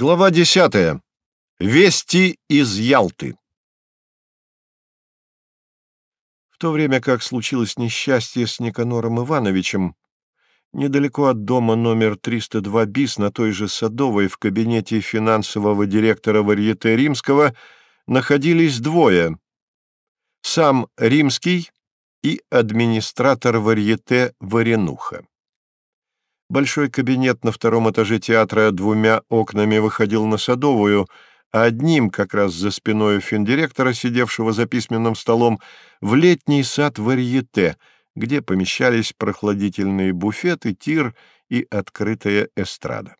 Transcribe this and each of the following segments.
Глава десятая. Вести из Ялты. В то время как случилось несчастье с Никанором Ивановичем, недалеко от дома номер 302 БИС на той же Садовой в кабинете финансового директора Варьете Римского находились двое. Сам Римский и администратор Варьете Варенуха. Большой кабинет на втором этаже театра двумя окнами выходил на Садовую, а одним, как раз за спиной финдиректора, сидевшего за письменным столом, в летний сад варьете, где помещались прохладительные буфеты, тир и открытая эстрада.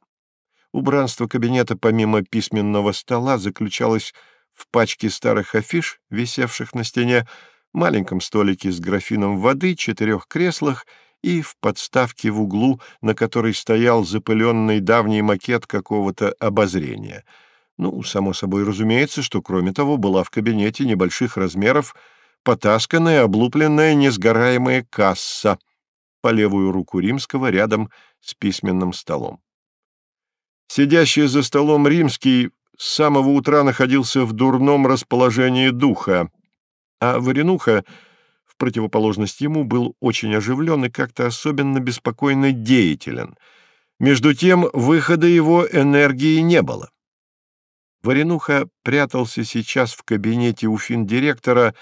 Убранство кабинета помимо письменного стола заключалось в пачке старых афиш, висевших на стене, маленьком столике с графином воды, четырех креслах — и в подставке в углу, на которой стоял запыленный давний макет какого-то обозрения. Ну, само собой разумеется, что, кроме того, была в кабинете небольших размеров потасканная, облупленная, несгораемая касса по левую руку римского рядом с письменным столом. Сидящий за столом римский с самого утра находился в дурном расположении духа, а Варенуха — противоположность ему, был очень оживлен и как-то особенно беспокойно деятелен. Между тем, выхода его энергии не было. Варенуха прятался сейчас в кабинете у финдиректора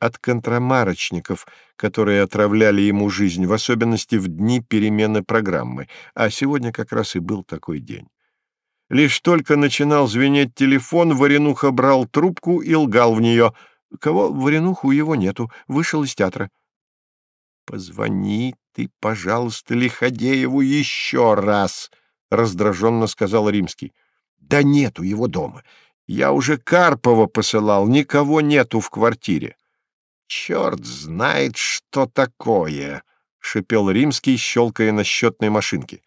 от контрамарочников, которые отравляли ему жизнь, в особенности в дни перемены программы, а сегодня как раз и был такой день. Лишь только начинал звенеть телефон, Варенуха брал трубку и лгал в нее — Кого в Варенуху его нету, вышел из театра. — Позвони ты, пожалуйста, Лиходееву еще раз, — раздраженно сказал Римский. — Да нету его дома. Я уже Карпова посылал, никого нету в квартире. — Черт знает, что такое, — шипел Римский, щелкая на счетной машинке.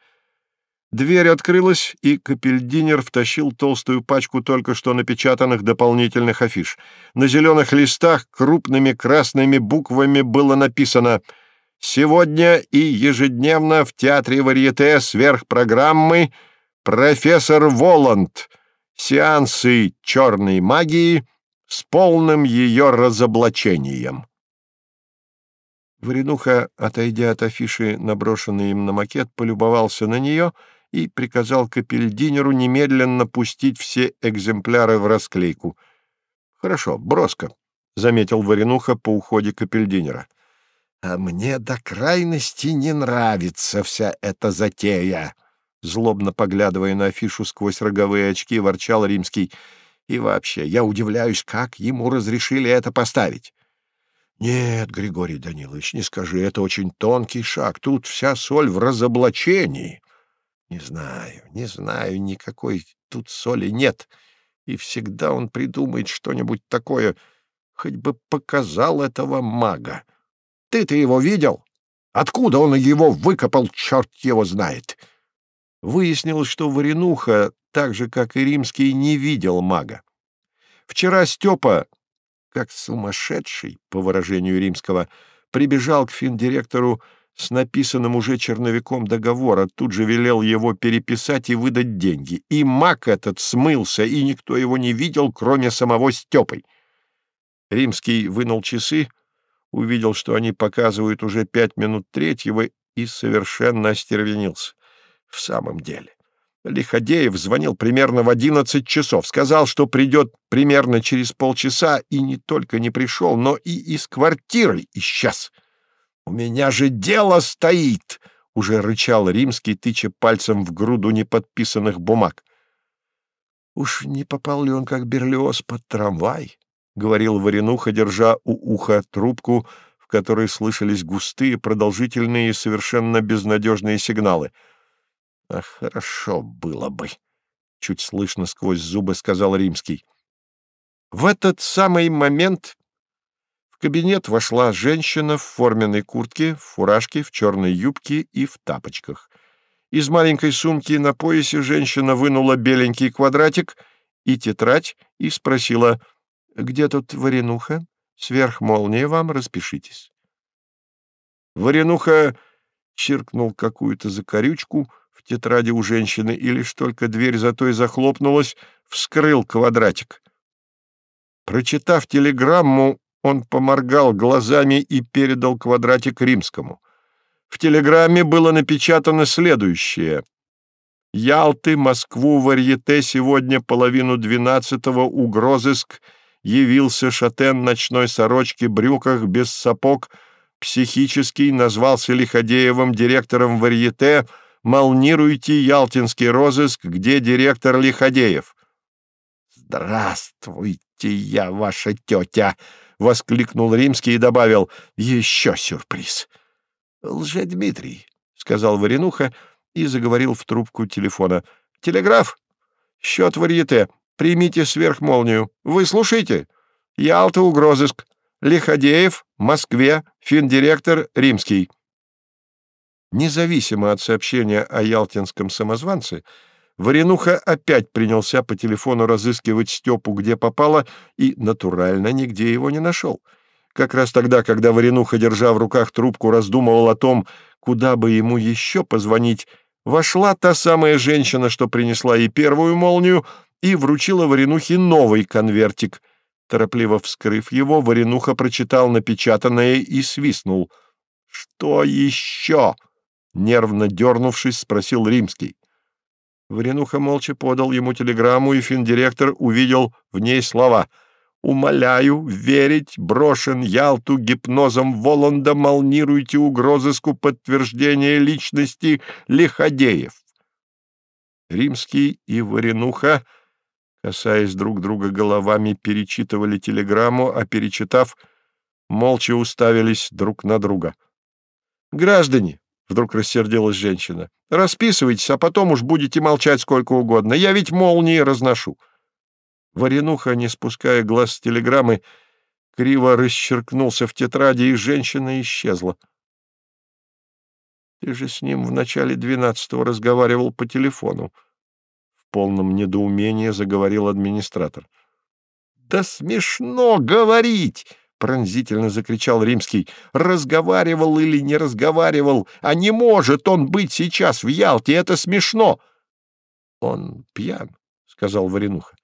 Дверь открылась, и капельдинер втащил толстую пачку только что напечатанных дополнительных афиш. На зеленых листах крупными красными буквами было написано «Сегодня и ежедневно в Театре Варьете сверхпрограммы профессор Воланд. Сеансы черной магии с полным ее разоблачением». Варенуха, отойдя от афиши, наброшенной им на макет, полюбовался на нее — и приказал капельдинеру немедленно пустить все экземпляры в расклейку. — Хорошо, броско, — заметил Варенуха по уходе капельдинера. — А мне до крайности не нравится вся эта затея, — злобно поглядывая на афишу сквозь роговые очки, ворчал Римский. — И вообще, я удивляюсь, как ему разрешили это поставить. — Нет, Григорий Данилович, не скажи, это очень тонкий шаг. Тут вся соль в разоблачении. Не знаю, не знаю, никакой тут соли нет, и всегда он придумает что-нибудь такое, хоть бы показал этого мага. Ты-то его видел? Откуда он его выкопал, черт его знает? Выяснилось, что Варенуха, так же, как и Римский, не видел мага. Вчера Степа, как сумасшедший, по выражению Римского, прибежал к финдиректору с написанным уже черновиком договора, тут же велел его переписать и выдать деньги. И маг этот смылся, и никто его не видел, кроме самого Степой. Римский вынул часы, увидел, что они показывают уже пять минут третьего, и совершенно остервенился. В самом деле. Лиходеев звонил примерно в одиннадцать часов, сказал, что придет примерно через полчаса, и не только не пришел, но и из квартиры исчез. «У меня же дело стоит!» — уже рычал Римский, тыча пальцем в груду неподписанных бумаг. «Уж не попал ли он, как Берлиоз, под трамвай?» — говорил Варенуха, держа у уха трубку, в которой слышались густые, продолжительные и совершенно безнадежные сигналы. «А хорошо было бы!» — чуть слышно сквозь зубы сказал Римский. В этот самый момент кабинет вошла женщина в форменной куртке, в фуражке, в черной юбке и в тапочках. Из маленькой сумки на поясе женщина вынула беленький квадратик и тетрадь и спросила, «Где тут варенуха? Сверх молнии вам, распишитесь». Варенуха чиркнул какую-то закорючку, в тетради у женщины, и лишь только дверь за той захлопнулась, вскрыл квадратик. Прочитав телеграмму, он поморгал глазами и передал квадратик римскому. В телеграмме было напечатано следующее. «Ялты, Москву, Варьете сегодня половину двенадцатого угрозыск явился шатен ночной сорочки, брюках, без сапог, психический, назвался Лиходеевым директором Варьете, молнируйте Ялтинский розыск, где директор Лиходеев». «Здравствуйте, я ваша тетя!» — воскликнул Римский и добавил «Еще сюрприз!» «Лже-Дмитрий», — сказал Варенуха и заговорил в трубку телефона. «Телеграф? Счет варьете. Примите сверхмолнию. Вы слушайте. Ялта, угрозыск. Лиходеев, Москве, финдиректор, Римский». Независимо от сообщения о ялтинском самозванце, Варенуха опять принялся по телефону разыскивать Степу где попало и, натурально, нигде его не нашел. Как раз тогда, когда Варенуха, держа в руках трубку, раздумывал о том, куда бы ему еще позвонить, вошла та самая женщина, что принесла ей первую молнию, и вручила Варенухе новый конвертик. Торопливо вскрыв его, Варенуха прочитал напечатанное и свистнул. «Что еще?» — нервно дернувшись, спросил Римский. Варенуха молча подал ему телеграмму, и финдиректор увидел в ней слова «Умоляю верить, брошен Ялту гипнозом Воланда, молнируйте угрозыску подтверждения личности Лиходеев». Римский и Варенуха, касаясь друг друга головами, перечитывали телеграмму, а перечитав, молча уставились друг на друга. «Граждане!» — вдруг рассердилась женщина. «Расписывайтесь, а потом уж будете молчать сколько угодно. Я ведь молнии разношу». Варенуха, не спуская глаз с телеграммы, криво расчеркнулся в тетради, и женщина исчезла. «Ты же с ним в начале двенадцатого разговаривал по телефону», — в полном недоумении заговорил администратор. «Да смешно говорить!» — пронзительно закричал Римский. «Разговаривал или не разговаривал, а не может он быть сейчас в Ялте, это смешно!» «Он пьян», — сказал Варенуха.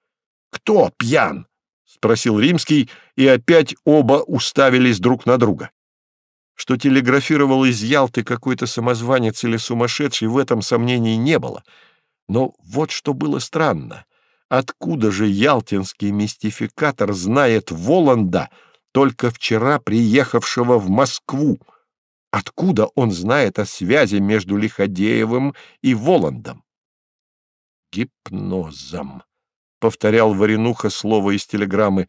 «Кто пьян?» — спросил Римский, и опять оба уставились друг на друга. Что телеграфировал из Ялты какой-то самозванец или сумасшедший, в этом сомнений не было. Но вот что было странно. Откуда же ялтинский мистификатор знает Воланда, — только вчера приехавшего в Москву. Откуда он знает о связи между Лиходеевым и Воландом? «Гипнозом», — повторял Варенуха слово из телеграммы.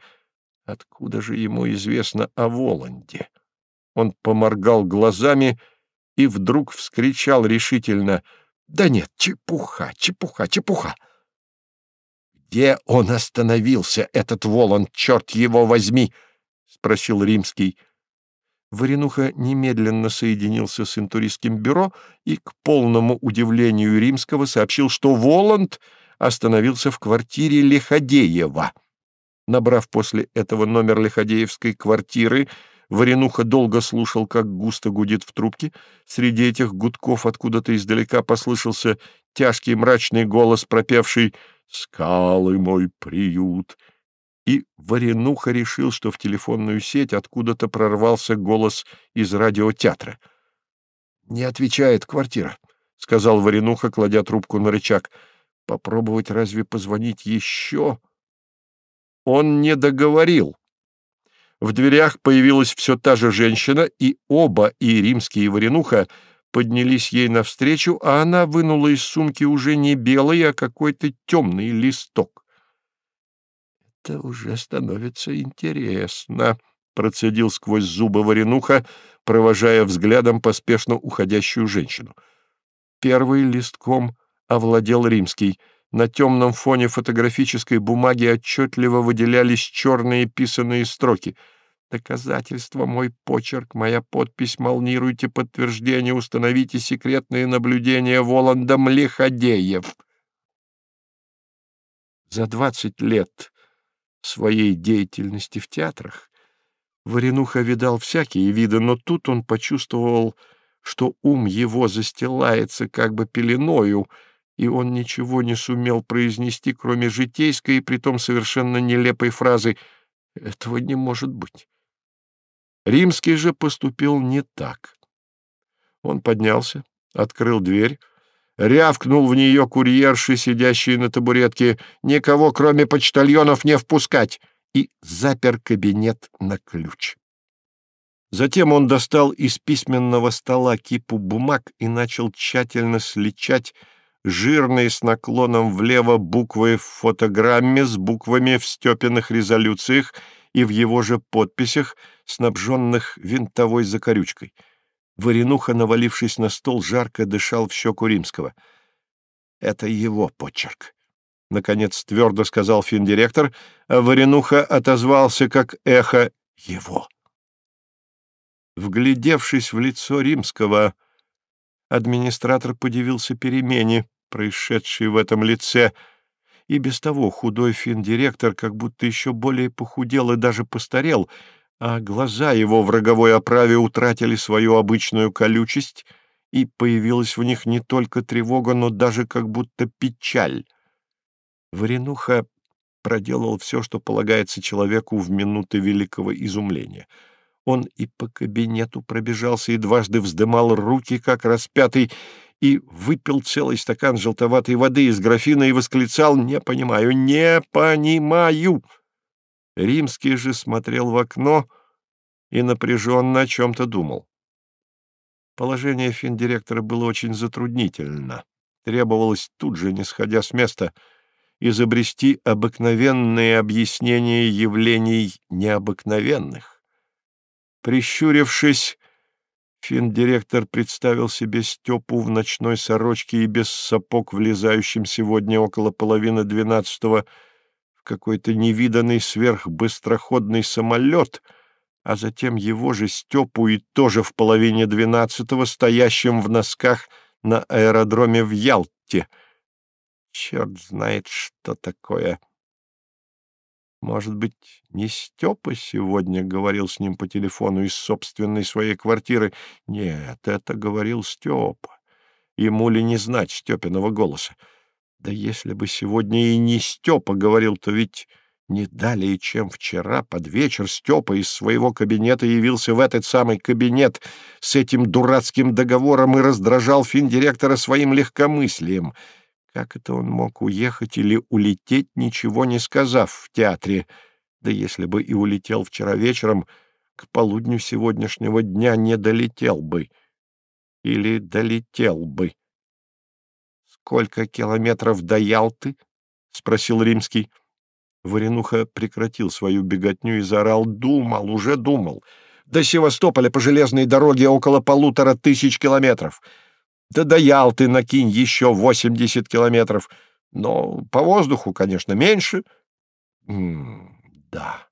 «Откуда же ему известно о Воланде?» Он поморгал глазами и вдруг вскричал решительно. «Да нет, чепуха, чепуха, чепуха!» «Где он остановился, этот Воланд, черт его возьми?» Спросил Римский. Варенуха немедленно соединился с интуристским бюро и, к полному удивлению Римского, сообщил, что Воланд остановился в квартире Лиходеева. Набрав после этого номер Лиходеевской квартиры, Варенуха долго слушал, как густо гудит в трубке. Среди этих гудков откуда-то издалека послышался тяжкий мрачный голос, пропевший «Скалы мой приют» и Варенуха решил, что в телефонную сеть откуда-то прорвался голос из радиотеатра. «Не отвечает квартира», — сказал Варенуха, кладя трубку на рычаг. «Попробовать разве позвонить еще?» Он не договорил. В дверях появилась все та же женщина, и оба, и римский, и Варенуха, поднялись ей навстречу, а она вынула из сумки уже не белый, а какой-то темный листок это уже становится интересно», — процедил сквозь зубы Варенуха, провожая взглядом поспешно уходящую женщину. Первый листком овладел римский. На темном фоне фотографической бумаги отчетливо выделялись черные писанные строки. «Доказательство, мой почерк, моя подпись, молнируйте подтверждение, установите секретные наблюдения Воландом Лиходеев». За двадцать лет своей деятельности в театрах, Варенуха видал всякие виды, но тут он почувствовал, что ум его застилается как бы пеленою, и он ничего не сумел произнести, кроме житейской и притом совершенно нелепой фразы «Этого не может быть». Римский же поступил не так. Он поднялся, открыл дверь, рявкнул в нее курьерши, сидящие на табуретке, «Никого, кроме почтальонов, не впускать!» и запер кабинет на ключ. Затем он достал из письменного стола кипу бумаг и начал тщательно сличать жирные с наклоном влево буквы в фотограмме с буквами в Степиных резолюциях и в его же подписях, снабженных винтовой закорючкой. Варенуха, навалившись на стол, жарко дышал в щеку Римского. «Это его почерк», — наконец твердо сказал финдиректор, а Варенуха отозвался как эхо «его». Вглядевшись в лицо римского, администратор подивился перемене, происшедшей в этом лице, и без того худой финдиректор как будто еще более похудел и даже постарел, а глаза его в роговой оправе утратили свою обычную колючесть, и появилась в них не только тревога, но даже как будто печаль. Варенуха проделал все, что полагается человеку в минуты великого изумления — он и по кабинету пробежался и дважды вздымал руки, как распятый, и выпил целый стакан желтоватой воды из графина и восклицал «Не понимаю, не понимаю!» Римский же смотрел в окно и напряженно о чем-то думал. Положение финдиректора было очень затруднительно. Требовалось тут же, не сходя с места, изобрести обыкновенные объяснения явлений необыкновенных. Прищурившись, финдиректор представил себе Степу в ночной сорочке и без сапог, влезающим сегодня около половины двенадцатого какой-то невиданный сверхбыстроходный самолет, а затем его же Степу и тоже в половине двенадцатого стоящим в носках на аэродроме в Ялте. Черт знает, что такое может быть, не Степа сегодня говорил с ним по телефону из собственной своей квартиры? Нет, это говорил Степа. Ему ли не знать Степиного голоса? Да если бы сегодня и не Степа говорил, то ведь не далее, чем вчера, под вечер Степа из своего кабинета явился в этот самый кабинет с этим дурацким договором и раздражал финдиректора своим легкомыслием — как это он мог уехать или улететь, ничего не сказав в театре? Да если бы и улетел вчера вечером, к полудню сегодняшнего дня не долетел бы. Или долетел бы. «Сколько километров до Ялты?» — спросил Римский. Варенуха прекратил свою беготню и заорал. «Думал, уже думал. До Севастополя по железной дороге около полутора тысяч километров. Да до Ялты накинь еще 80 километров. Но по воздуху, конечно, меньше. Да,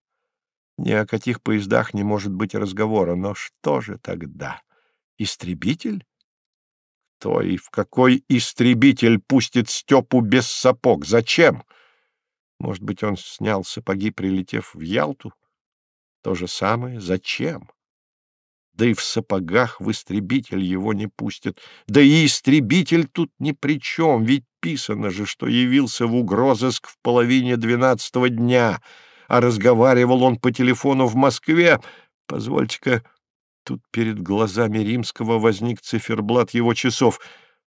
ни о каких поездах не может быть разговора. Но что же тогда? Истребитель? Кто и в какой истребитель пустит Степу без сапог? Зачем? Может быть, он снял сапоги, прилетев в Ялту? То же самое. Зачем? да и в сапогах в истребитель его не пустят. Да и истребитель тут ни при чем, ведь писано же, что явился в угрозыск в половине двенадцатого дня, а разговаривал он по телефону в Москве. Позвольте-ка, тут перед глазами Римского возник циферблат его часов.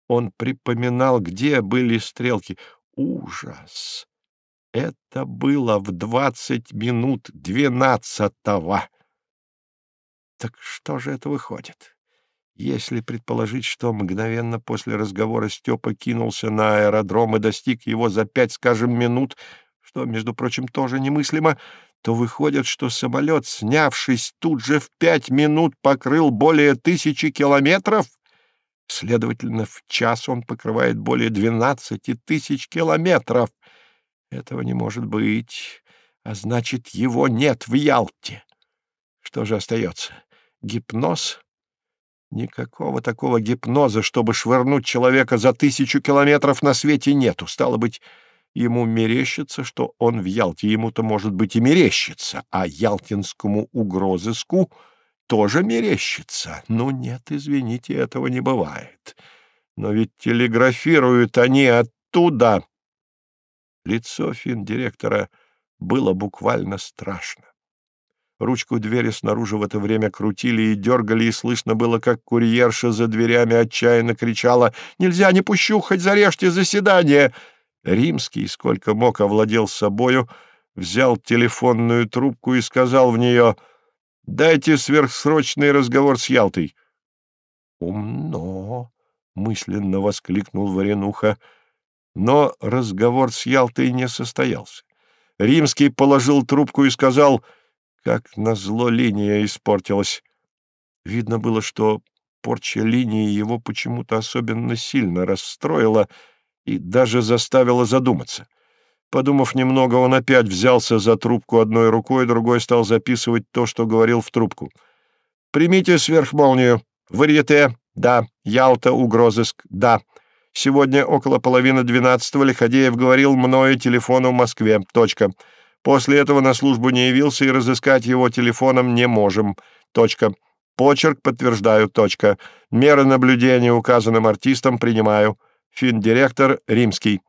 Он припоминал, где были стрелки. Ужас! Это было в двадцать минут двенадцатого. Так что же это выходит? Если предположить, что мгновенно после разговора Степа кинулся на аэродром и достиг его за пять, скажем, минут, что, между прочим, тоже немыслимо, то выходит, что самолет, снявшись тут же в пять минут, покрыл более тысячи километров? Следовательно, в час он покрывает более двенадцати тысяч километров. Этого не может быть, а значит, его нет в Ялте. Что же остается? Гипноз? Никакого такого гипноза, чтобы швырнуть человека за тысячу километров на свете нету. Стало быть, ему мерещится, что он в Ялте. Ему-то, может быть, и мерещится, а ялтинскому угрозыску тоже мерещится. Ну нет, извините, этого не бывает. Но ведь телеграфируют они оттуда. Лицо финдиректора было буквально страшно. Ручку двери снаружи в это время крутили и дергали, и слышно было, как курьерша за дверями отчаянно кричала «Нельзя, не пущу, хоть зарежьте заседание!» Римский, сколько мог, овладел собою, взял телефонную трубку и сказал в нее «Дайте сверхсрочный разговор с Ялтой». «Умно!» — мысленно воскликнул Варенуха. Но разговор с Ялтой не состоялся. Римский положил трубку и сказал — как назло линия испортилась. Видно было, что порча линии его почему-то особенно сильно расстроила и даже заставила задуматься. Подумав немного, он опять взялся за трубку одной рукой, другой стал записывать то, что говорил в трубку. «Примите сверхмолнию. Варьете. Да. Ялта. Угрозыск. Да. Сегодня около половины двенадцатого Лиходеев говорил мною телефону в Москве. Точка. После этого на службу не явился и разыскать его телефоном не можем. Точка. Почерк подтверждаю. Точка. Меры наблюдения указанным артистам принимаю. Финдиректор Римский.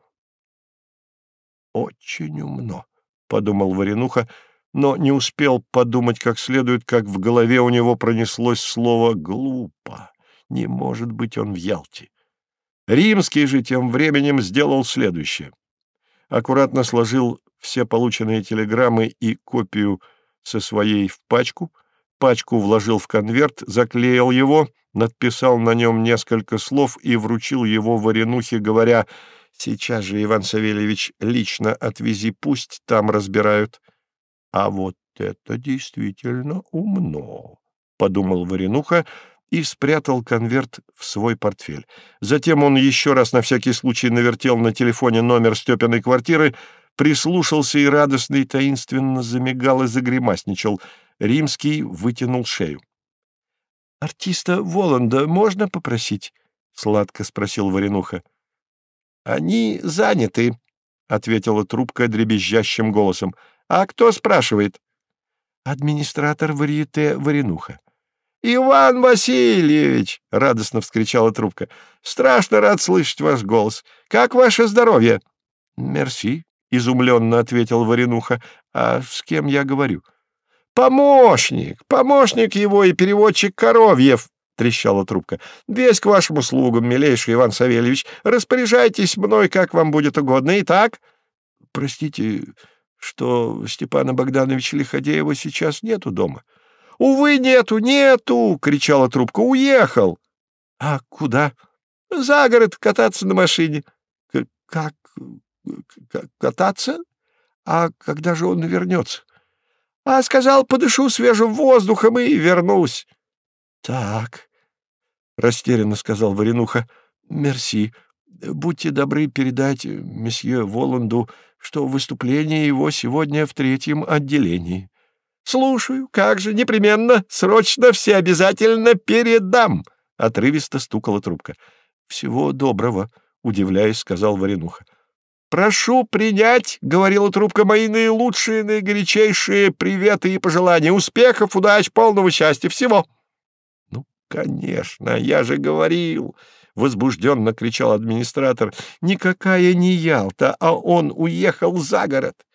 «Очень умно», — подумал Варенуха, но не успел подумать как следует, как в голове у него пронеслось слово «глупо». Не может быть он в Ялте. Римский же тем временем сделал следующее. Аккуратно сложил все полученные телеграммы и копию со своей в пачку, пачку вложил в конверт, заклеил его, надписал на нем несколько слов и вручил его Варенухе, говоря «Сейчас же, Иван Савельевич, лично отвези, пусть там разбирают». «А вот это действительно умно», — подумал Варенуха и спрятал конверт в свой портфель. Затем он еще раз на всякий случай навертел на телефоне номер Степиной квартиры, прислушался и радостно и таинственно замигал и загремасничал. Римский вытянул шею. — Артиста Воланда можно попросить? — сладко спросил Варенуха. — Они заняты, — ответила трубка дребезжащим голосом. — А кто спрашивает? — Администратор варьете Варенуха. — Иван Васильевич! — радостно вскричала трубка. — Страшно рад слышать ваш голос. Как ваше здоровье? — Мерси, — изумленно ответил Варенуха. — А с кем я говорю? — Помощник! Помощник его и переводчик Коровьев! — трещала трубка. — Весь к вашим услугам, милейший Иван Савельевич. Распоряжайтесь мной, как вам будет угодно. Итак... — Простите, что Степана Богдановича Лиходеева сейчас нету дома? — Увы, нету, нету! — кричала трубка. — Уехал! — А куда? — За город кататься на машине. — Как кататься? А когда же он вернется? А сказал, подышу свежим воздухом и вернусь. Так, растерянно сказал Варенуха. Мерси. Будьте добры передать месье Воланду, что выступление его сегодня в третьем отделении. Слушаю, как же, непременно, срочно, все обязательно передам. Отрывисто стукала трубка. Всего доброго, удивляясь, сказал Варенуха. «Прошу принять, — говорила трубка, — мои наилучшие, наигорячейшие приветы и пожелания. Успехов, удач, полного счастья, всего!» «Ну, конечно, я же говорил!» — возбужденно кричал администратор. «Никакая не Ялта, а он уехал за город!»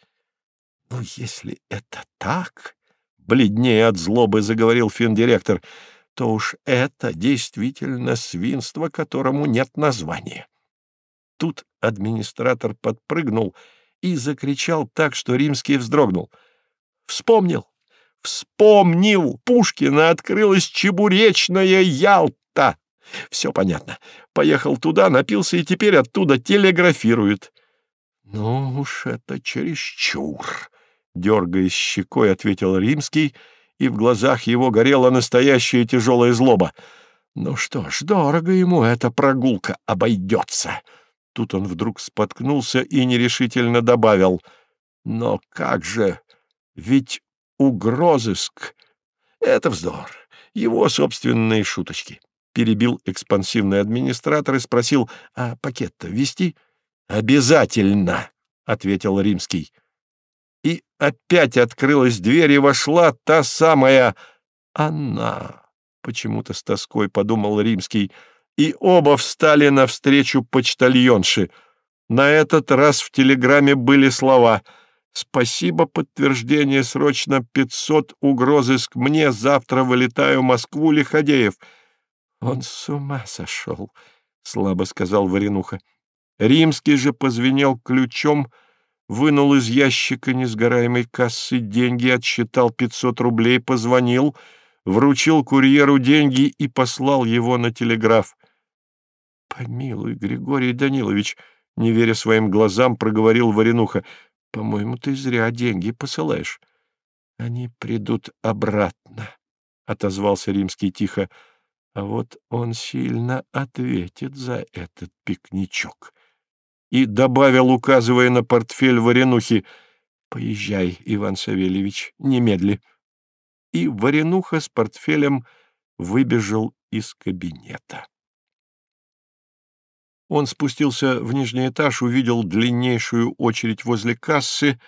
«Ну, если это так...» — бледнее от злобы заговорил финдиректор — то уж это действительно свинство, которому нет названия. Тут администратор подпрыгнул и закричал так, что Римский вздрогнул. «Вспомнил! Вспомнил! Пушкина открылась чебуречная Ялта!» Все понятно. Поехал туда, напился и теперь оттуда телеграфирует. Ну уж это чересчур, дергаясь щекой, ответил Римский, и в глазах его горела настоящая тяжелая злоба. Ну что ж, дорого ему эта прогулка обойдется. Тут он вдруг споткнулся и нерешительно добавил. «Но как же? Ведь угрозыск — это вздор, его собственные шуточки». Перебил экспансивный администратор и спросил, «А пакет-то вести?» «Обязательно», — ответил Римский. И опять открылась дверь, и вошла та самая она, почему-то с тоской подумал Римский, и оба встали навстречу почтальонши. На этот раз в телеграмме были слова «Спасибо, подтверждение срочно 500 угрозыск мне, завтра вылетаю в Москву, Лиходеев». «Он с ума сошел», — слабо сказал Варенуха. Римский же позвенел ключом, вынул из ящика несгораемой кассы деньги, отсчитал 500 рублей, позвонил, вручил курьеру деньги и послал его на телеграф. «Помилуй, Григорий Данилович», — не веря своим глазам, проговорил Варенуха, — «по-моему, ты зря деньги посылаешь». «Они придут обратно», — отозвался Римский тихо, — «а вот он сильно ответит за этот пикничок» и добавил, указывая на портфель Варенухи, «Поезжай, Иван Савельевич, немедли». И Варенуха с портфелем выбежал из кабинета. Он спустился в нижний этаж, увидел длиннейшую очередь возле кассы,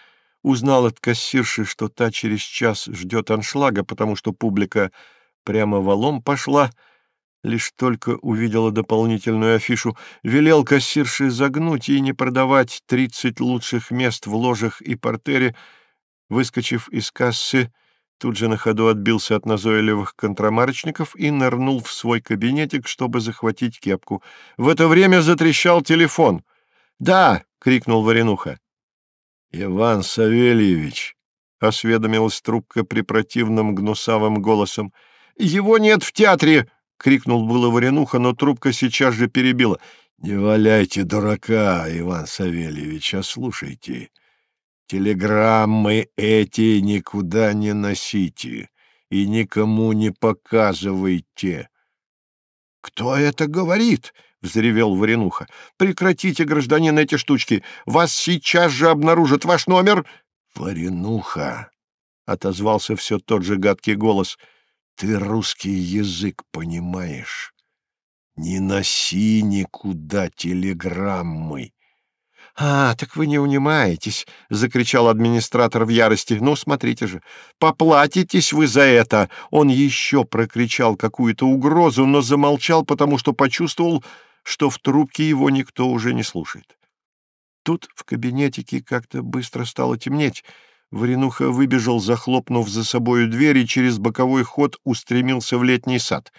узнал от кассирши, что та через час ждет аншлага, потому что публика прямо валом пошла — лишь только увидела дополнительную афишу, велел кассирше загнуть и не продавать тридцать лучших мест в ложах и портере, выскочив из кассы, тут же на ходу отбился от назойливых контрамарочников и нырнул в свой кабинетик, чтобы захватить кепку. В это время затрещал телефон. «Да!» — крикнул Варенуха. «Иван Савельевич!» — осведомилась трубка препротивным гнусавым голосом. «Его нет в театре!» — крикнул было Варенуха, но трубка сейчас же перебила. — Не валяйте дурака, Иван Савельевич, а слушайте. Телеграммы эти никуда не носите и никому не показывайте. — Кто это говорит? — взревел Варенуха. — Прекратите, гражданин, эти штучки. Вас сейчас же обнаружат ваш номер. — Варенуха! — отозвался все тот же гадкий голос — ты русский язык понимаешь. Не носи никуда телеграммы. — А, так вы не унимаетесь, — закричал администратор в ярости. — Ну, смотрите же, поплатитесь вы за это! Он еще прокричал какую-то угрозу, но замолчал, потому что почувствовал, что в трубке его никто уже не слушает. Тут в кабинетике как-то быстро стало темнеть, Варенуха выбежал, захлопнув за собою дверь, и через боковой ход устремился в летний сад.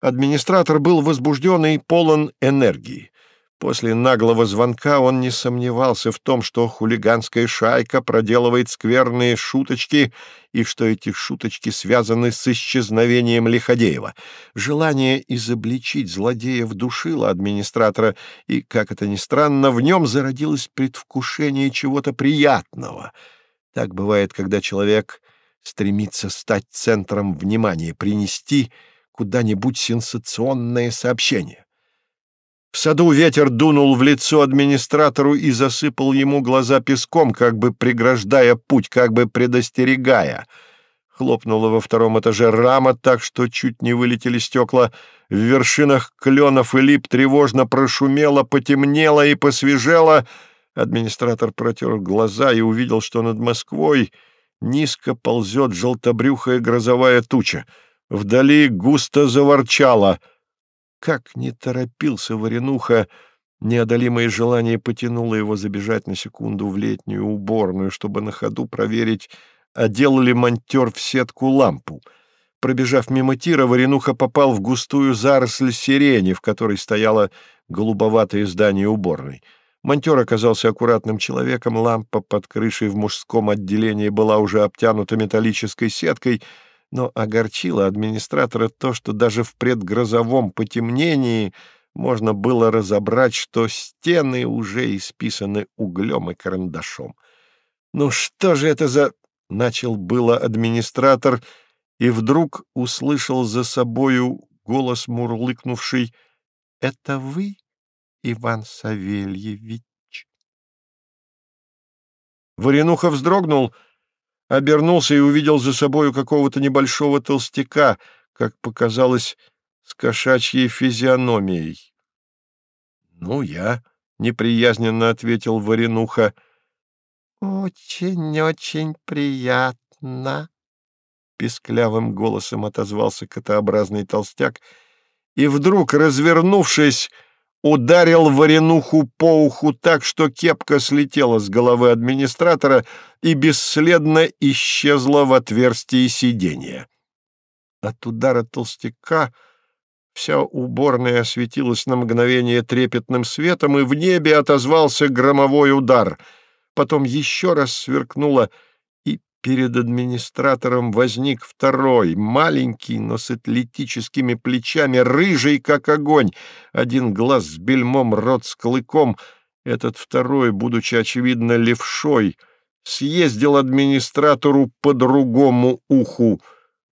Администратор был возбужден и полон энергии. После наглого звонка он не сомневался в том, что хулиганская шайка проделывает скверные шуточки и что эти шуточки связаны с исчезновением Лиходеева. Желание изобличить злодея вдушило администратора, и, как это ни странно, в нем зародилось предвкушение чего-то приятного — так бывает, когда человек стремится стать центром внимания, принести куда-нибудь сенсационное сообщение. В саду ветер дунул в лицо администратору и засыпал ему глаза песком, как бы преграждая путь, как бы предостерегая. Хлопнула во втором этаже рама так, что чуть не вылетели стекла. В вершинах кленов и лип тревожно прошумело, потемнело и посвежело — Администратор протер глаза и увидел, что над Москвой низко ползет желтобрюхая грозовая туча. Вдали густо заворчало. Как не торопился Варенуха, неодолимое желание потянуло его забежать на секунду в летнюю уборную, чтобы на ходу проверить, одел ли монтер в сетку лампу. Пробежав мимо тира, Варенуха попал в густую заросль сирени, в которой стояло голубоватое здание уборной. Монтер оказался аккуратным человеком, лампа под крышей в мужском отделении была уже обтянута металлической сеткой, но огорчило администратора то, что даже в предгрозовом потемнении можно было разобрать, что стены уже исписаны углем и карандашом. «Ну что же это за...» — начал было администратор, и вдруг услышал за собою голос мурлыкнувший «Это вы?» Иван Савельевич. Варенуха вздрогнул, обернулся и увидел за собою какого-то небольшого толстяка, как показалось, с кошачьей физиономией. — Ну, я, — неприязненно ответил Варенуха. — Очень-очень приятно, — песклявым голосом отозвался котообразный толстяк, и вдруг, развернувшись, ударил варенуху по уху так, что кепка слетела с головы администратора и бесследно исчезла в отверстии сиденья. От удара толстяка вся уборная осветилась на мгновение трепетным светом, и в небе отозвался громовой удар. Потом еще раз сверкнуло — Перед администратором возник второй, маленький, но с атлетическими плечами, рыжий, как огонь, один глаз с бельмом, рот с клыком. Этот второй, будучи, очевидно, левшой, съездил администратору по другому уху.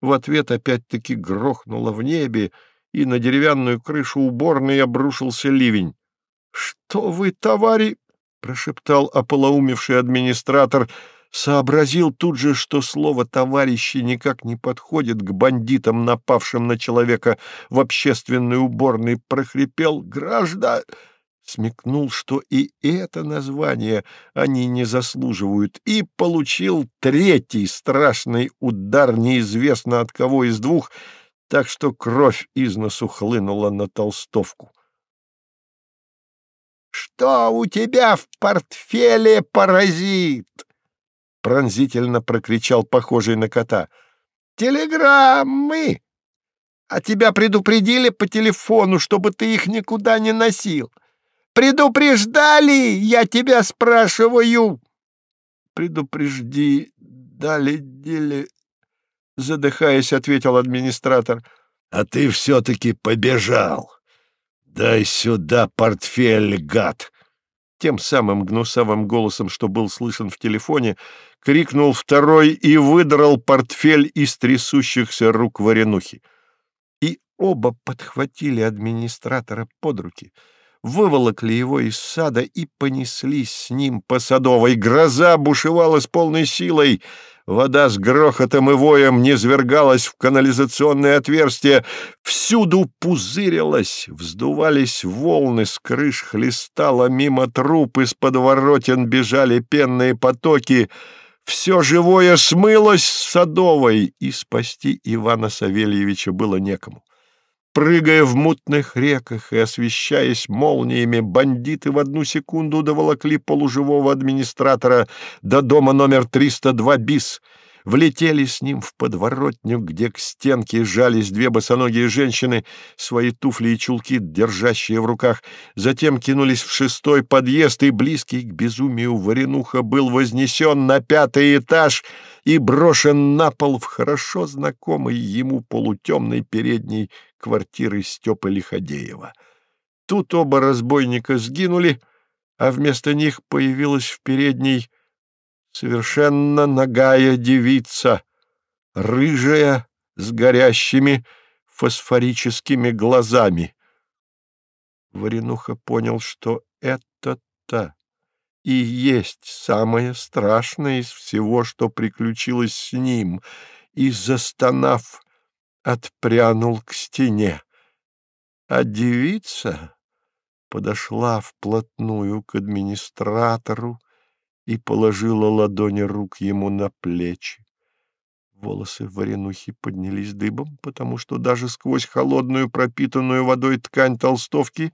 В ответ опять-таки грохнуло в небе, и на деревянную крышу уборной обрушился ливень. — Что вы, товари? — прошептал ополоумевший администратор — сообразил тут же, что слово «товарищи» никак не подходит к бандитам, напавшим на человека в общественной уборной, прохрипел «Граждан!» смекнул, что и это название они не заслуживают, и получил третий страшный удар неизвестно от кого из двух, так что кровь из носу хлынула на толстовку. «Что у тебя в портфеле, паразит?» — пронзительно прокричал похожий на кота. «Телеграммы! А тебя предупредили по телефону, чтобы ты их никуда не носил. Предупреждали, я тебя спрашиваю!» «Предупрежди, дали, дели...» — задыхаясь, ответил администратор. «А ты все-таки побежал. Дай сюда портфель, гад!» Тем самым гнусавым голосом, что был слышен в телефоне, — крикнул второй и выдрал портфель из трясущихся рук Варенухи. И оба подхватили администратора под руки, выволокли его из сада и понеслись с ним по садовой. Гроза бушевала с полной силой — Вода с грохотом и воем низвергалась в канализационное отверстие, всюду пузырилась, вздувались волны, с крыш хлестала мимо труп, из подворотен бежали пенные потоки — все живое смылось с Садовой, и спасти Ивана Савельевича было некому. Прыгая в мутных реках и освещаясь молниями, бандиты в одну секунду доволокли полуживого администратора до дома номер 302 БИС — влетели с ним в подворотню, где к стенке жались две босоногие женщины, свои туфли и чулки, держащие в руках, затем кинулись в шестой подъезд, и близкий к безумию Варенуха был вознесен на пятый этаж и брошен на пол в хорошо знакомой ему полутемной передней квартиры Степы Лиходеева. Тут оба разбойника сгинули, а вместо них появилась в передней совершенно нагая девица, рыжая, с горящими фосфорическими глазами. Варенуха понял, что это-то и есть самое страшное из всего, что приключилось с ним, и, застонав, отпрянул к стене. А девица подошла вплотную к администратору, и положила ладони рук ему на плечи. Волосы Варенухи поднялись дыбом, потому что даже сквозь холодную пропитанную водой ткань толстовки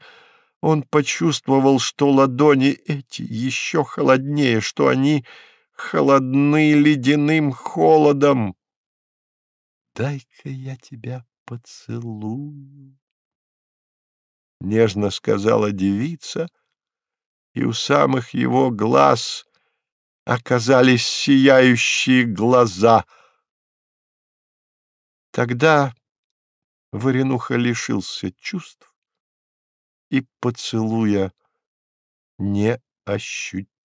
он почувствовал, что ладони эти еще холоднее, что они холодны ледяным холодом. «Дай-ка я тебя поцелую», — нежно сказала девица, и у самых его глаз оказались сияющие глаза. Тогда Варенуха лишился чувств и поцелуя не ощутил.